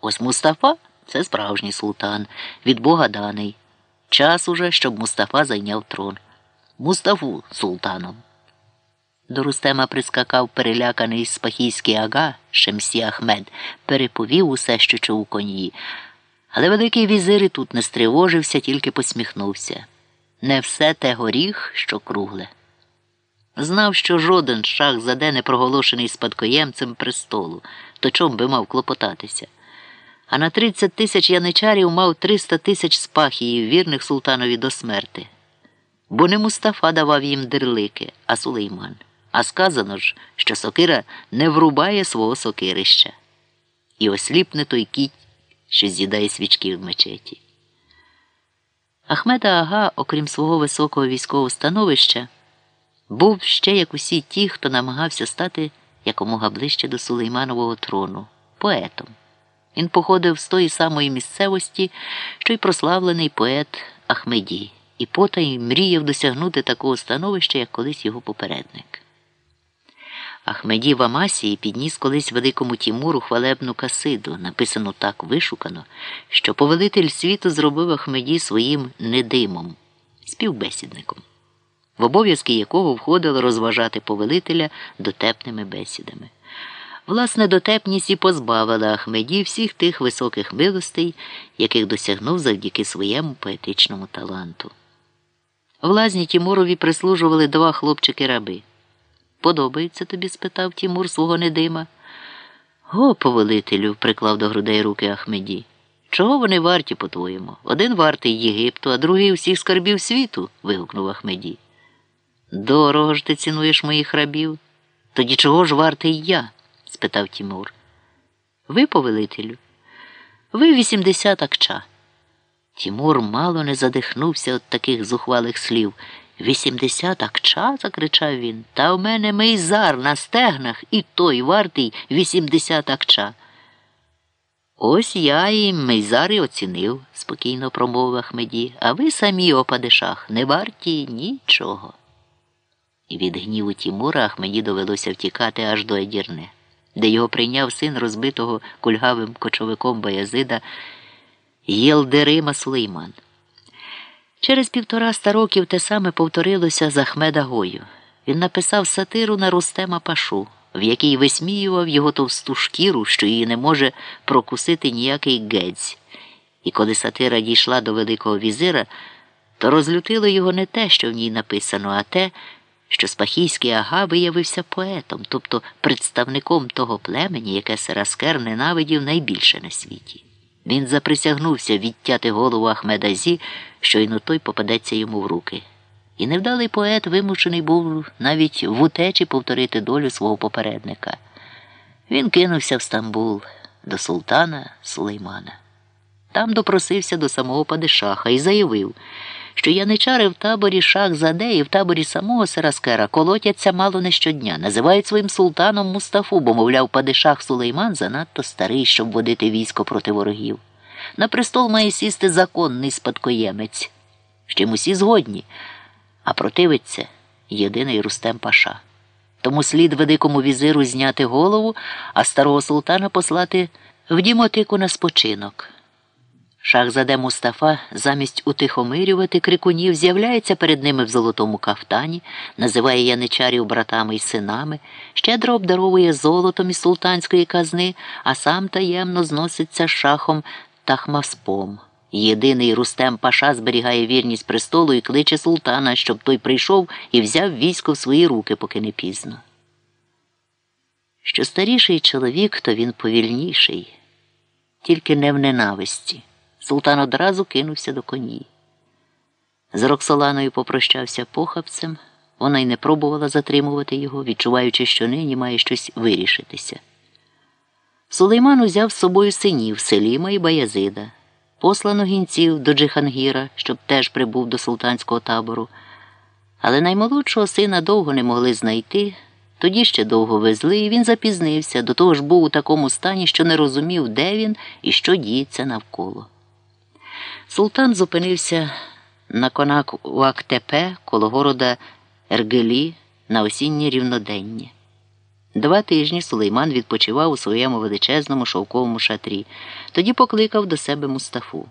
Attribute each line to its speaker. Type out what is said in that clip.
Speaker 1: Ось Мустафа це справжній султан, від Бога даний. Час уже, щоб Мустафа зайняв трон. Мустафу султаном. До Рустема прискакав переляканий спахійський ага Шемсі Ахмед, переповів усе, що чув у коньї. Але великий візир і тут не стривожився, тільки посміхнувся. Не все те горіх, що кругле. Знав, що жоден шах заде не проголошений спадкоємцем престолу, то чом би мав клопотатися. А на 30 тисяч яничарів мав 300 тисяч спахіїв, вірних султанові до смерти. Бо не Мустафа давав їм дирлики, а Сулейман. А сказано ж, що сокира не врубає свого сокирища. І осліпне той кіть, що з'їдає свічки в мечеті. Ахмеда Ага, окрім свого високого військового становища, був ще як усі ті, хто намагався стати якомога ближче до Сулейманового трону, поетом. Він походив з тої самої місцевості, що й прославлений поет Ахмеді, і потай мріяв досягнути такого становища, як колись його попередник. Ахмеді в Амасії підніс колись великому Тімуру хвалебну касиду, написану так вишукано, що повелитель світу зробив Ахмеді своїм недимом, співбесідником, в обов'язки якого входило розважати повелителя дотепними бесідами. Власне, дотепність і позбавила Ахмеді всіх тих високих милостей, яких досягнув завдяки своєму поетичному таланту. В лазні Тімурові прислужували два хлопчики раби. Подобається тобі? спитав Тімур свого недима. Го, повелителю, приклав до грудей руки Ахмеді. Чого вони варті, по-твоєму? Один вартий Єгипту, а другий усіх скарбів світу. вигукнув Ахмеді. Дорого ж ти цінуєш моїх рабів. Тоді чого ж вартий я? Спитав Тімур. Ви, повелителю, ви вісімдесят акча. Тімур мало не задихнувся від таких зухвалих слів. Вісімдесят акча? закричав він. Та в мене мейзар на стегнах і той вартий вісімдесят акча. Ось я і мейзари оцінив, спокійно промовив Ахмеді, а ви самі, о падишах, не варті нічого. І від гніву Тімура Ахмеді довелося втікати аж до Едірне, де його прийняв син розбитого кульгавим кочовиком Баязида Єлдерима Сулейман. Через півтораста років те саме повторилося з Ахмеда Гою. Він написав сатиру на Рустема Пашу, в якій висміював його товсту шкіру, що її не може прокусити ніякий гець. І коли сатира дійшла до Великого візира, то розлютило його не те, що в ній написано, а те, що Спахійський ага виявився поетом, тобто представником того племені, яке Сараскер ненавидів найбільше на світі. Він заприсягнувся відтяти голову Ахмеда Зі, щойно той попадеться йому в руки. І невдалий поет вимушений був навіть в утечі повторити долю свого попередника. Він кинувся в Стамбул до султана Сулеймана. Там допросився до самого Падишаха і заявив, що яничари в таборі шах і в таборі самого Сараскера колотяться мало не щодня, називають своїм султаном Мустафу, бо, мовляв, Падишах Сулейман занадто старий, щоб водити військо проти ворогів. На престол має сісти законний спадкоємець. З чим усі згодні, а противиться єдиний Рустем Паша. Тому слід великому візиру зняти голову, а старого султана послати в дімотику на спочинок. Шахзаде Мустафа замість утихомирювати крикунів з'являється перед ними в золотому кафтані, називає яничарів братами й синами, щедро обдаровує золотом із султанської казни, а сам таємно зноситься шахом Тахмаспом. Єдиний Рустем Паша зберігає вірність престолу і кличе султана, щоб той прийшов і взяв військо в свої руки, поки не пізно. Що старіший чоловік, то він повільніший, тільки не в ненависті. Султан одразу кинувся до коні. З Роксоланою попрощався похабцем, вона й не пробувала затримувати його, відчуваючи, що нині має щось вирішитися. Сулейман узяв з собою синів Селіма і Баязида, послано гінців до Джихангіра, щоб теж прибув до султанського табору. Але наймолодшого сина довго не могли знайти, тоді ще довго везли, і він запізнився, до того ж був у такому стані, що не розумів, де він і що діється навколо. Султан зупинився на конак у Актепе коло города Ергелі на осіннє рівноденні. Два тижні Сулейман відпочивав у своєму величезному шовковому шатрі, тоді покликав до себе Мустафу.